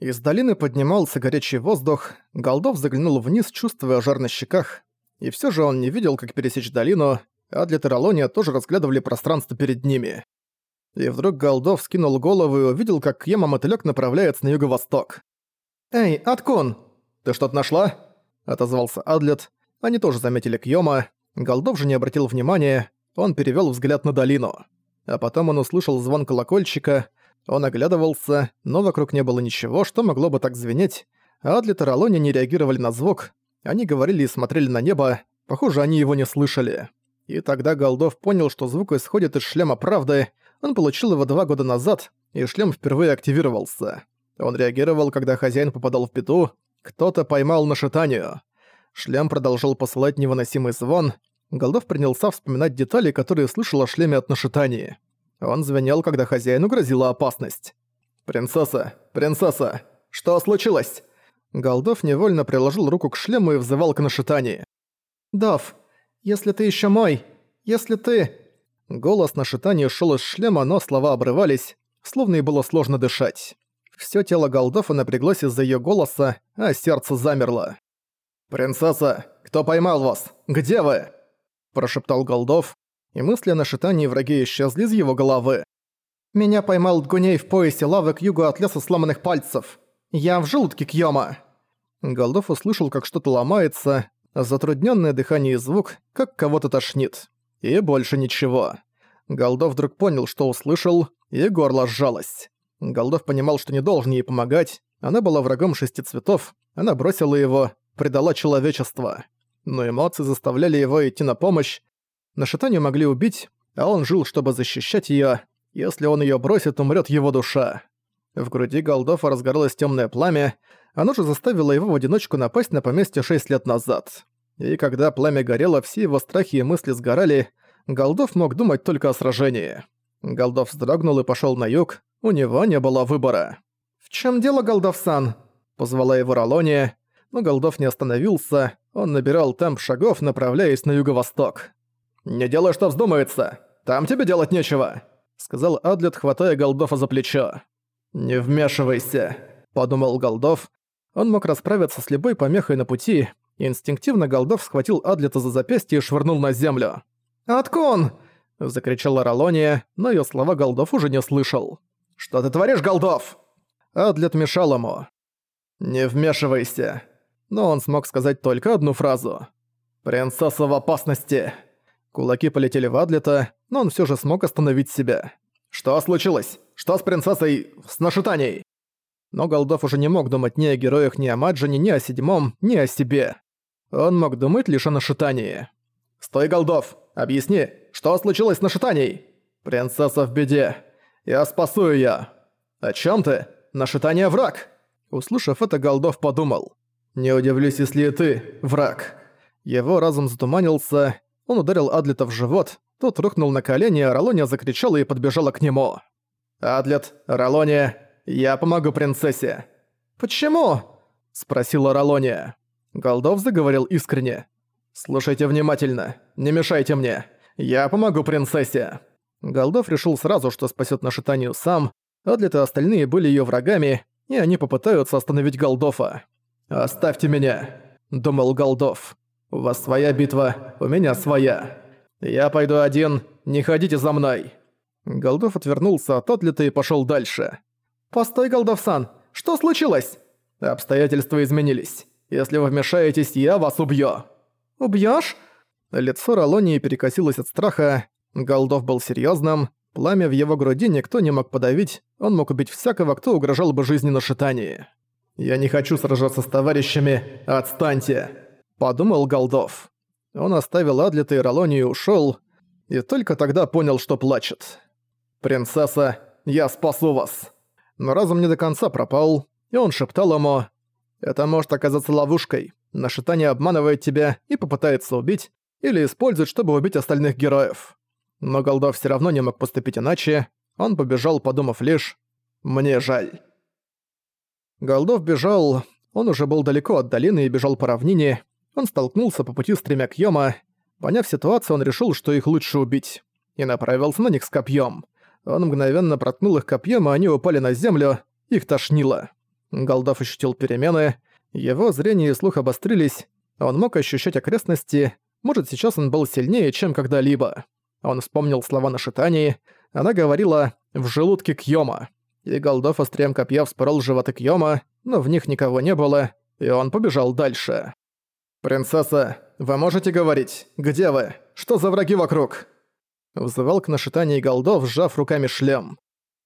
Из долины поднимался горячий воздух, Голдов заглянул вниз, чувствуя жар на щеках, и все же он не видел, как пересечь долину, а для Тералония тоже разглядывали пространство перед ними. И вдруг Голдов скинул голову и увидел, как Кьема мотылёк направляется на юго-восток. «Эй, Аткун! Ты что-то нашла?» — отозвался Адлет. Они тоже заметили Кьёма. Голдов же не обратил внимания, он перевёл взгляд на долину. А потом он услышал звон колокольчика, он оглядывался, но вокруг не было ничего, что могло бы так звенеть, а Адлет и Ролони не реагировали на звук, они говорили и смотрели на небо, похоже, они его не слышали. И тогда Голдов понял, что звук исходит из шлема правды, он получил его два года назад, и шлем впервые активировался. Он реагировал, когда хозяин попадал в беду, кто-то поймал на шитанию. Шлем продолжал посылать невыносимый звон, Голдов принялся вспоминать детали, которые слышал о шлеме от нашитания. Он звенел, когда хозяину грозила опасность. «Принцесса! Принцесса! Что случилось?» Голдов невольно приложил руку к шлему и взывал к нашитании. «Дав, если ты еще мой, если ты...» Голос нашитания шел из шлема, но слова обрывались, словно и было сложно дышать. Всё тело Голдофа напряглось из-за её голоса, а сердце замерло. «Принцесса, кто поймал вас? Где вы?» прошептал Голдов, и мысли о нашитании враги исчезли из его головы. «Меня поймал Дгуней в поясе лавы к югу от леса сломанных пальцев. Я в желудке Кьёма». Голдов услышал, как что-то ломается, затрудненное дыхание и звук, как кого-то тошнит. И больше ничего. Голдов вдруг понял, что услышал, и горло сжалось. Голдов понимал, что не должен ей помогать, она была врагом шести цветов, она бросила его, предала человечество но эмоции заставляли его идти на помощь. На шатанию могли убить, а он жил, чтобы защищать её. Если он её бросит, умрёт его душа. В груди Голдофа разгоралось тёмное пламя, оно же заставило его в одиночку напасть на поместье шесть лет назад. И когда пламя горело, все его страхи и мысли сгорали, Голдов мог думать только о сражении. Голдов вздрогнул и пошёл на юг, у него не было выбора. «В чём дело, Голдов-сан?» — позвала его Ролония, но Голдов не остановился, он набирал темп шагов, направляясь на юго-восток. «Не делай, что вздумается! Там тебе делать нечего!» Сказал Адлет, хватая Голдофа за плечо. «Не вмешивайся», — подумал Голдов. Он мог расправиться с любой помехой на пути, инстинктивно Голдов схватил Адлета за запястье и швырнул на землю. «Откон!» — закричала Ролония, но её слова Голдов уже не слышал. «Что ты творишь, Голдов?» Адлет мешал ему. «Не вмешивайся», но он смог сказать только одну фразу. «Принцесса в опасности!» Кулаки полетели в Адлета, но он все же смог остановить себя. «Что случилось? Что с принцессой... с нашитанией?» Но Голдов уже не мог думать ни о героях, ни о Маджине, ни о седьмом, ни о себе. Он мог думать лишь о нашитании. «Стой, Голдов! Объясни, что случилось с нашитанией?» «Принцесса в беде. Я спасу её». «О чём ты? Нашитание враг!» Услышав это, Голдов подумал. «Не удивлюсь, если и ты, враг». Его разум затуманился, он ударил Адлета в живот, тот рухнул на колени, а Ролония закричала и подбежала к нему. «Адлет, Ролония, я помогу принцессе». «Почему?» – спросила Ролония. Голдов заговорил искренне. «Слушайте внимательно, не мешайте мне. Я помогу принцессе». Голдов решил сразу, что спасет нашитанию сам, Адлет и остальные были ее врагами, и они попытаются остановить Голдофа. «Оставьте меня», — думал Голдов. «У вас своя битва, у меня своя. Я пойду один, не ходите за мной». Голдов отвернулся от отлета и пошёл дальше. «Постой, Голдов-сан, что случилось?» «Обстоятельства изменились. Если вы вмешаетесь, я вас убью». «Убьёшь?» Лицо Ролонии перекосилось от страха. Голдов был серьёзным. Пламя в его груди никто не мог подавить. Он мог убить всякого, кто угрожал бы жизни на шитании. «Я не хочу сражаться с товарищами, отстаньте!» – подумал Голдов. Он оставил Адлета и Ролонию и ушёл, и только тогда понял, что плачет. «Принцесса, я спасу вас!» Но разум не до конца пропал, и он шептал ему «Это может оказаться ловушкой. Нашитание обманывает тебя и попытается убить, или использует, чтобы убить остальных героев». Но Голдов всё равно не мог поступить иначе, он побежал, подумав лишь «Мне жаль». Голдов бежал, он уже был далеко от долины и бежал по равнине, он столкнулся по пути с тремя Кьёма. Поняв ситуацию, он решил, что их лучше убить, и направился на них с копьем. Он мгновенно проткнул их копьем, и они упали на землю, их тошнило. Голдов ощутил перемены, его зрение и слух обострились, он мог ощущать окрестности, может, сейчас он был сильнее, чем когда-либо. Он вспомнил слова на шитании, она говорила «в желудке Кьёма», и Голдов острием копья вспорол животы Кьёма, но в них никого не было, и он побежал дальше. «Принцесса, вы можете говорить? Где вы? Что за враги вокруг?» Взывал к нашитании Голдов, сжав руками шлем.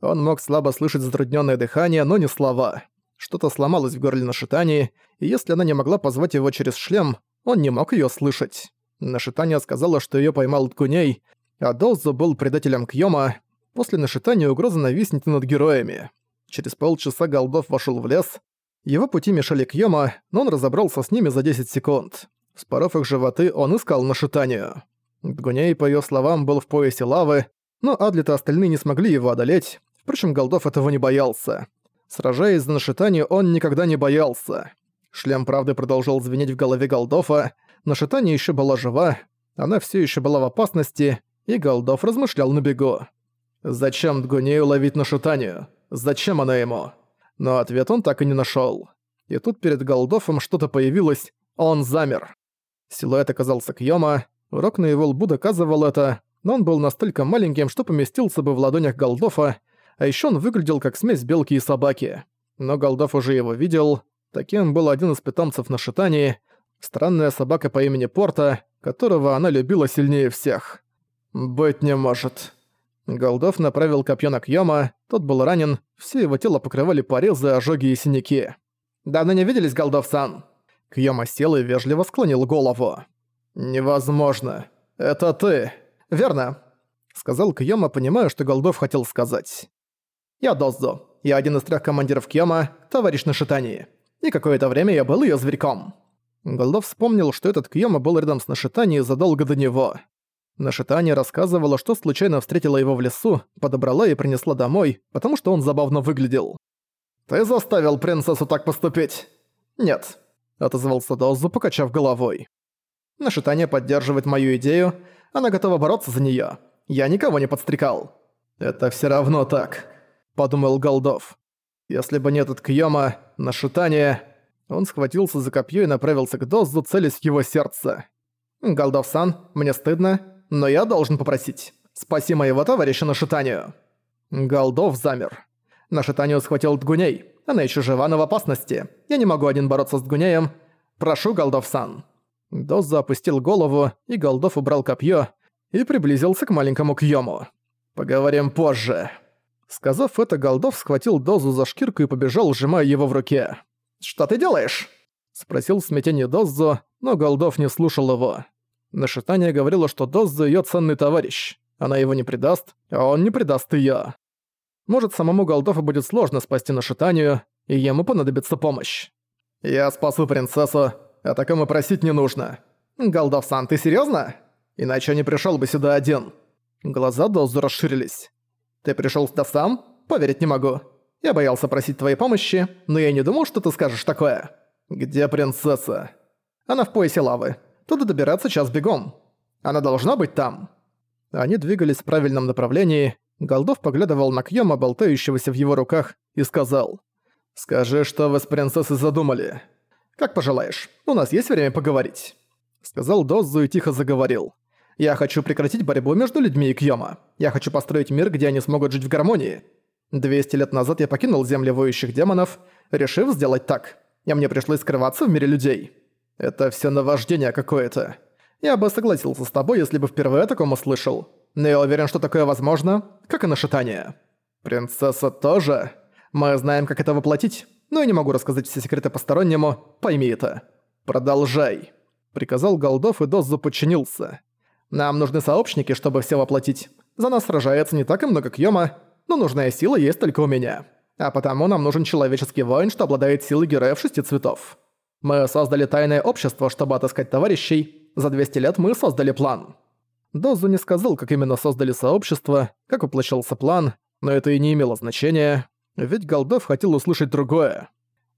Он мог слабо слышать затрудненное дыхание, но не слова. Что-то сломалось в горле Нашитании, и если она не могла позвать его через шлем, он не мог ее слышать. Нашитания сказала, что ее поймал Ткуней, а Долзу был предателем Кьёма. После Нашитания угроза нависнет над героями. Через полчаса Голдов вошел в лес. Его пути мешали Кьёма, но он разобрался с ними за 10 секунд. Споров их животы, он искал Нашитанию. Дгуней, по ее словам, был в поясе лавы, но Адлет и остальные не смогли его одолеть. Впрочем, Голдов этого не боялся. Сражаясь за нашитание, он никогда не боялся. Шлем правды продолжал звенеть в голове Голдофа, нашитание еще была жива, она все еще была в опасности, и Голдов размышлял на бегу. Зачем Дгунею ловить нашитанию? Зачем она ему? Но ответ он так и не нашел. И тут перед Голдофом что-то появилось, он замер. Силуэт оказался Кьёма, рог на его лбу доказывал это, но он был настолько маленьким, что поместился бы в ладонях Голдофа, а еще он выглядел как смесь белки и собаки. Но Голдов уже его видел. Таким был один из питомцев на шитании, странная собака по имени Порта, которого она любила сильнее всех. «Быть не может». Голдов направил копье на Кьёма, тот был ранен, все его тело покрывали порезы, ожоги и синяки. «Давно не виделись, Голдов-сан?» Кьёма сел и вежливо склонил голову. «Невозможно. Это ты». «Верно», — сказал Кьёма, понимая, что Голдов хотел сказать. Я Доззо. Я один из трех командиров Кьяма, товарищ на Шитании. И какое-то время я был ее зверьком». Голдов вспомнил, что этот Кьяма был рядом с Нашитани задолго до него. Нашитани рассказывала, что случайно встретила его в лесу, подобрала и принесла домой, потому что он забавно выглядел. «Ты заставил принцессу так поступить?» «Нет», — отозвался Доззу, покачав головой. Нашитание поддерживает мою идею, она готова бороться за неё. Я никого не подстрекал». «Это всё равно так», подумал Голдов. Если бы не этот Кьёма, нашитание... Он схватился за копье и направился к Дозу, целясь в его сердце. «Голдов-сан, мне стыдно, но я должен попросить. Спаси моего товарища на шитанию». Голдов замер. На шитанию схватил Дгуней. Она еще жива, но в опасности. Я не могу один бороться с Дгунеем. Прошу, Голдов-сан». Доза опустил голову, и Голдов убрал копье и приблизился к маленькому Кьёму. «Поговорим позже». Сказав это, Голдов схватил Дозу за шкирку и побежал, сжимая его в руке. «Что ты делаешь?» Спросил в смятении Дозу, но Голдов не слушал его. Нашитание говорило, что Дозу её ценный товарищ. Она его не предаст, а он не предаст её. Может, самому Голдову будет сложно спасти Нашитанию, и ему понадобится помощь. «Я спасу принцессу, а такому просить не нужно». «Голдов-сан, ты серьёзно? Иначе не пришёл бы сюда один». Глаза Дозу расширились. Ты пришёл сюда сам? Поверить не могу. Я боялся просить твоей помощи, но я не думал, что ты скажешь такое. Где принцесса? Она в поясе лавы. Туда добираться час бегом. Она должна быть там. Они двигались в правильном направлении. Голдов поглядывал на Кьёма, болтающегося в его руках, и сказал. «Скажи, что вы с принцессой задумали?» «Как пожелаешь. У нас есть время поговорить». Сказал Дозу и тихо заговорил. Я хочу прекратить борьбу между людьми и Кьёма. Я хочу построить мир, где они смогут жить в гармонии. 200 лет назад я покинул земли воющих демонов, решив сделать так. И мне пришлось скрываться в мире людей. Это всё наваждение какое-то. Я бы согласился с тобой, если бы впервые о таком услышал. Но я уверен, что такое возможно, как и нашитание. Принцесса тоже. Мы знаем, как это воплотить, но я не могу рассказать все секреты постороннему, пойми это. Продолжай. Приказал Голдов, и Дозу подчинился. Нам нужны сообщники, чтобы все воплотить. За нас сражается не так и много Кьёма, но нужная сила есть только у меня. А потому нам нужен человеческий воин, что обладает силой героев шести цветов. Мы создали тайное общество, чтобы отыскать товарищей. За 200 лет мы создали план. Дозу не сказал, как именно создали сообщество, как воплощался план, но это и не имело значения, ведь Голдов хотел услышать другое.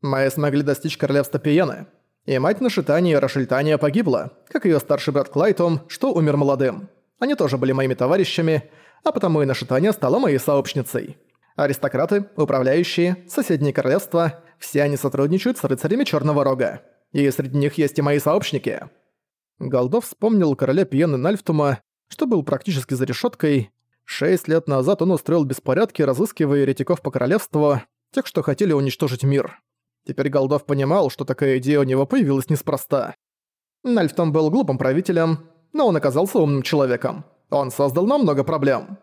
Мы смогли достичь королевства Пиены, и мать Нашитания Рашельтания погибла, как ее старший брат Клайтом, что умер молодым. Они тоже были моими товарищами, а потому и Нашитания стала моей сообщницей. Аристократы, управляющие, соседние королевства – все они сотрудничают с рыцарями Черного Рога. И среди них есть и мои сообщники». Голдов вспомнил короля Пьены Нальфтума, что был практически за решеткой. Шесть лет назад он устроил беспорядки, разыскивая еретиков по королевству, тех, что хотели уничтожить мир. Теперь Голдов понимал, что такая идея у него появилась неспроста. Нальфтом был глупым правителем, но он оказался умным человеком. Он создал нам много проблем.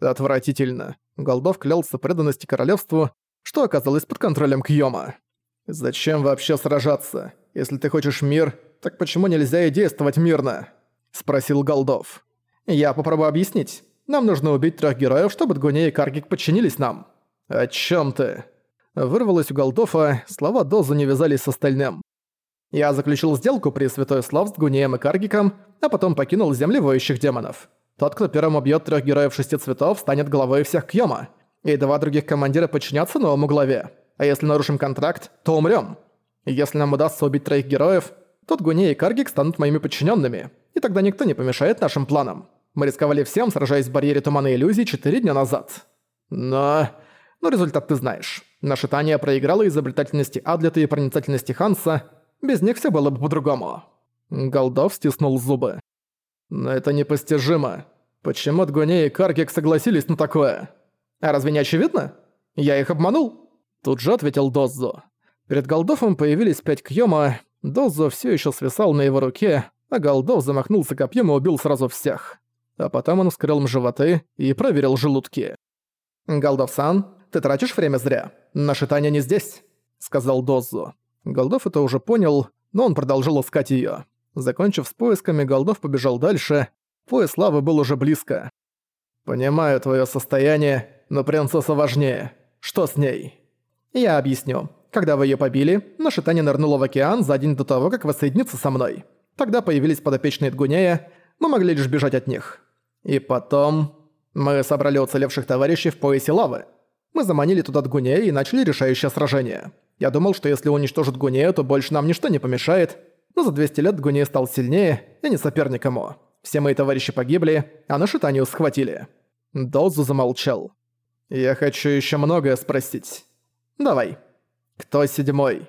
Отвратительно. Голдов клялся преданности королевству, что оказалось под контролем Кьёма. «Зачем вообще сражаться? Если ты хочешь мир, так почему нельзя и действовать мирно?» – спросил Голдов. «Я попробую объяснить. Нам нужно убить трех героев, чтобы Дгуне и Каргик подчинились нам». «О чем ты?» Вырвалось у Голдофа, слова Дозу не вязались с остальным. «Я заключил сделку при Святой Слав с Дгунеем и Каргиком, а потом покинул земли воющих демонов. Тот, кто первым убьет трех героев шести цветов, станет главой всех Кьёма, и два других командира подчинятся новому главе. А если нарушим контракт, то умрем. Если нам удастся убить троих героев, то Гуне и Каргик станут моими подчиненными, и тогда никто не помешает нашим планам. Мы рисковали всем, сражаясь в барьере тумана иллюзий четыре дня назад. Но... Но результат ты знаешь. Наша Таня проиграла изобретательности Адлета и проницательности Ханса. Без них все было бы по-другому. Голдов стиснул зубы. Но это непостижимо. Почему Дгуне и Каргик согласились на такое? А разве не очевидно? Я их обманул? Тут же ответил Доззо. Перед Голдовом появились пять Кьёма, Доззо все еще свисал на его руке, а Голдов замахнулся копьем и убил сразу всех. А потом он вскрыл им животы и проверил желудки. «Голдов-сан, ты тратишь время зря. Наша Таня не здесь», — сказал Доззо. Голдов это уже понял, но он продолжил искать её. Закончив с поисками, Голдов побежал дальше. Пояс лавы был уже близко. «Понимаю твоё состояние, но принцесса важнее. Что с ней?» «Я объясню. Когда вы её побили, наша Таня нырнула в океан за день до того, как воссоединиться со мной. Тогда появились подопечные Дгунея, мы могли лишь бежать от них. И потом... Мы собрали уцелевших товарищей в поясе лавы. Мы заманили туда Дгунея и начали решающее сражение. Я думал, что если уничтожат Гунея, то больше нам ничто не помешает, но за 200 лет Гуней стал сильнее и не соперник ему. Все мои товарищи погибли, а нашу Таню схватили. Доузу замолчал. «Я хочу еще многое спросить. Давай. Кто седьмой?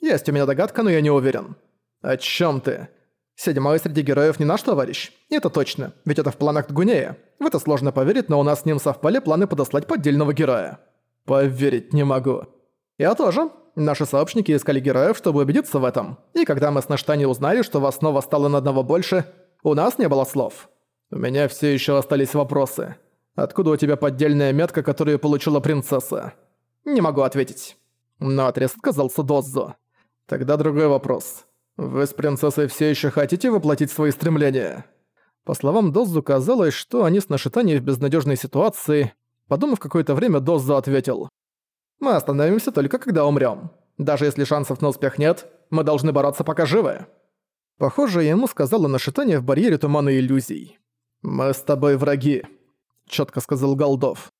Есть у меня догадка, но я не уверен. О чем ты? Седьмой среди героев не наш товарищ. Это точно, ведь это в планах Гунея. В это сложно поверить, но у нас с ним совпали планы подослать поддельного героя. Поверить не могу. Я тоже. Наши сообщники искали героев, чтобы убедиться в этом. И когда мы с Наштани узнали, что вас снова стало на одного больше, у нас не было слов. У меня все еще остались вопросы. Откуда у тебя поддельная метка, которую получила принцесса? Не могу ответить. Но отрез отказался Доззо. Тогда другой вопрос. Вы с принцессой все еще хотите воплотить свои стремления? По словам Доззу казалось, что они с Нашитани в безнадежной ситуации. Подумав какое-то время, Доззу ответил. Мы остановимся только когда умрём. Даже если шансов на успех нет, мы должны бороться пока живы». Похоже, ему сказала нашитание в барьере тумана иллюзий. «Мы с тобой враги», — чётко сказал Голдов.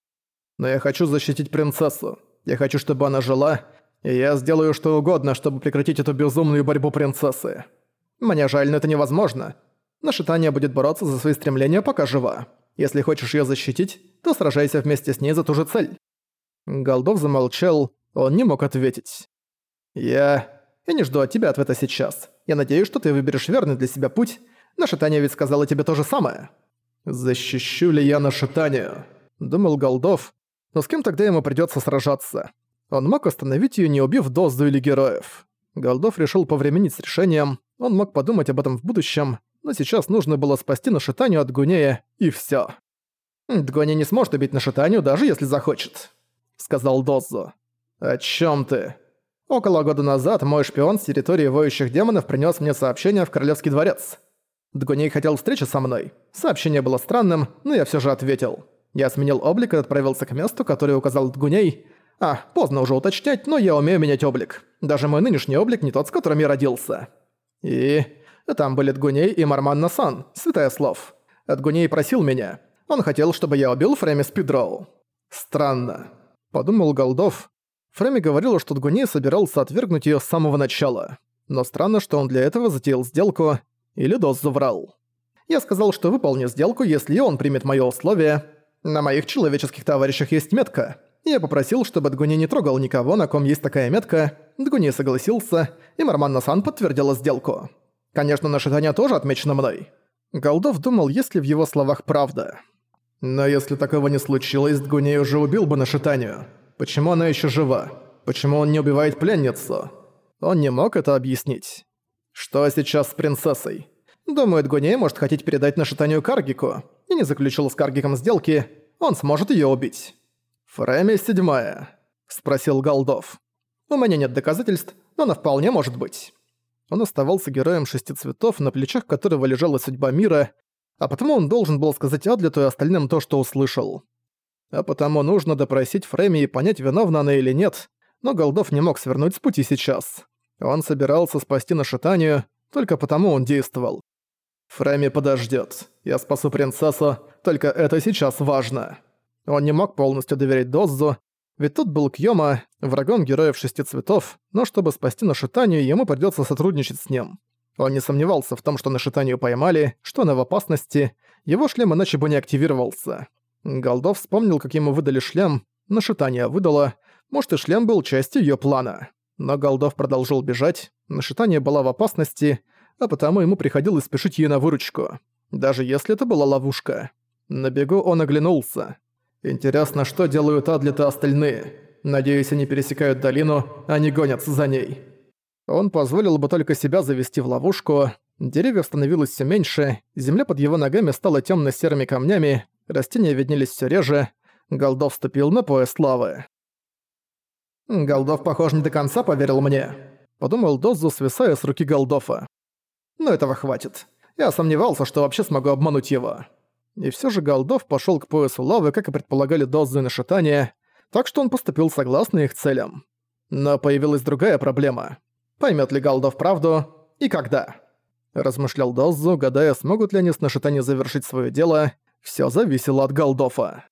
«Но я хочу защитить принцессу. Я хочу, чтобы она жила, и я сделаю что угодно, чтобы прекратить эту безумную борьбу принцессы. Мне жаль, но это невозможно. Нашитание будет бороться за свои стремления, пока жива. Если хочешь её защитить, то сражайся вместе с ней за ту же цель. Голдов замолчал, он не мог ответить. «Я... Я не жду от тебя ответа сейчас. Я надеюсь, что ты выберешь верный для себя путь. Наша Таня ведь сказала тебе то же самое». «Защищу ли я нашу Таню?» Думал Голдов, но с кем тогда ему придётся сражаться? Он мог остановить её, не убив Дозду или героев. Голдов решил повременить с решением, он мог подумать об этом в будущем, но сейчас нужно было спасти Нашитанию от Гунея, и всё. Дгоня не сможет убить Нашитанию, даже если захочет сказал Доззо. «О чем ты?» «Около года назад мой шпион с территории воющих демонов принес мне сообщение в Королевский дворец. Дгуней хотел встречи со мной. Сообщение было странным, но я все же ответил. Я сменил облик и отправился к месту, которое указал Дгуней. А, поздно уже уточнять, но я умею менять облик. Даже мой нынешний облик не тот, с которым я родился. И... Там были Дгуней и Марман Насан, святая слов. Дгуней просил меня. Он хотел, чтобы я убил Фрейми Спидроу. Странно. Подумал Голдов. Фрейми говорила, что Дгуней собирался отвергнуть её с самого начала. Но странно, что он для этого затеял сделку, или Дос заврал. Я сказал, что выполню сделку, если он примет моё условие. На моих человеческих товарищах есть метка. Я попросил, чтобы Дгуни не трогал никого, на ком есть такая метка. Дгуни согласился, и Марман-Насан подтвердила сделку. Конечно, нашитание тоже отмечено мной. Голдов думал, есть ли в его словах правда. Но если такого не случилось, Дгуней уже убил бы нашитанию. Почему она еще жива? Почему он не убивает пленницу? Он не мог это объяснить. Что сейчас с принцессой? Думаю, Дгуней может хотеть передать нашитанию Каргику, и не заключил с Каргиком сделки, он сможет ее убить. «Фрейми седьмая», — спросил Голдов. «У меня нет доказательств, но она вполне может быть». Он оставался героем шести цветов, на плечах которого лежала судьба мира, а потому он должен был сказать Адлету и остальным то, что услышал. А потому нужно допросить Фрейми и понять, виновна она или нет, но Голдов не мог свернуть с пути сейчас. Он собирался спасти Нашитанию, только потому он действовал. Фрейми подождет. Я спасу принцессу, только это сейчас важно. Он не мог полностью доверять Доззу, ведь тут был Кьёма, врагом героев шести цветов, но чтобы спасти Нашитанию, ему придётся сотрудничать с ним. Он не сомневался в том, что Нашитанию поймали, что она в опасности, его шлем иначе бы не активировался. Голдов вспомнил, как ему выдали шлем, Нашитание выдало, может и шлем был частью её плана. Но Голдов продолжил бежать, Нашитание была в опасности, а потому ему приходилось спешить ей на выручку, даже если это была ловушка. На бегу он оглянулся. Интересно, что делают Адлет остальные? Надеюсь, они пересекают долину, а не гонятся за ней. Он позволил бы только себя завести в ловушку. Деревьев становилось все меньше, земля под его ногами стала темно серыми камнями, растения виднелись все реже. Голдов вступил на пояс славы. «Голдов, похоже, не до конца поверил мне», — подумал Дозу, свисая с руки Голдофа. «Но этого хватит. Я сомневался, что вообще смогу обмануть его». И все же Голдов пошел к поясу лавы, как и предполагали Дозу и Нашитания, так что он поступил согласно их целям. Но появилась другая проблема. Поймет ли Голдов правду и когда? Размышлял Дозу, гадая, смогут ли они с Нашитани завершить свое дело. Все зависело от Голдофа.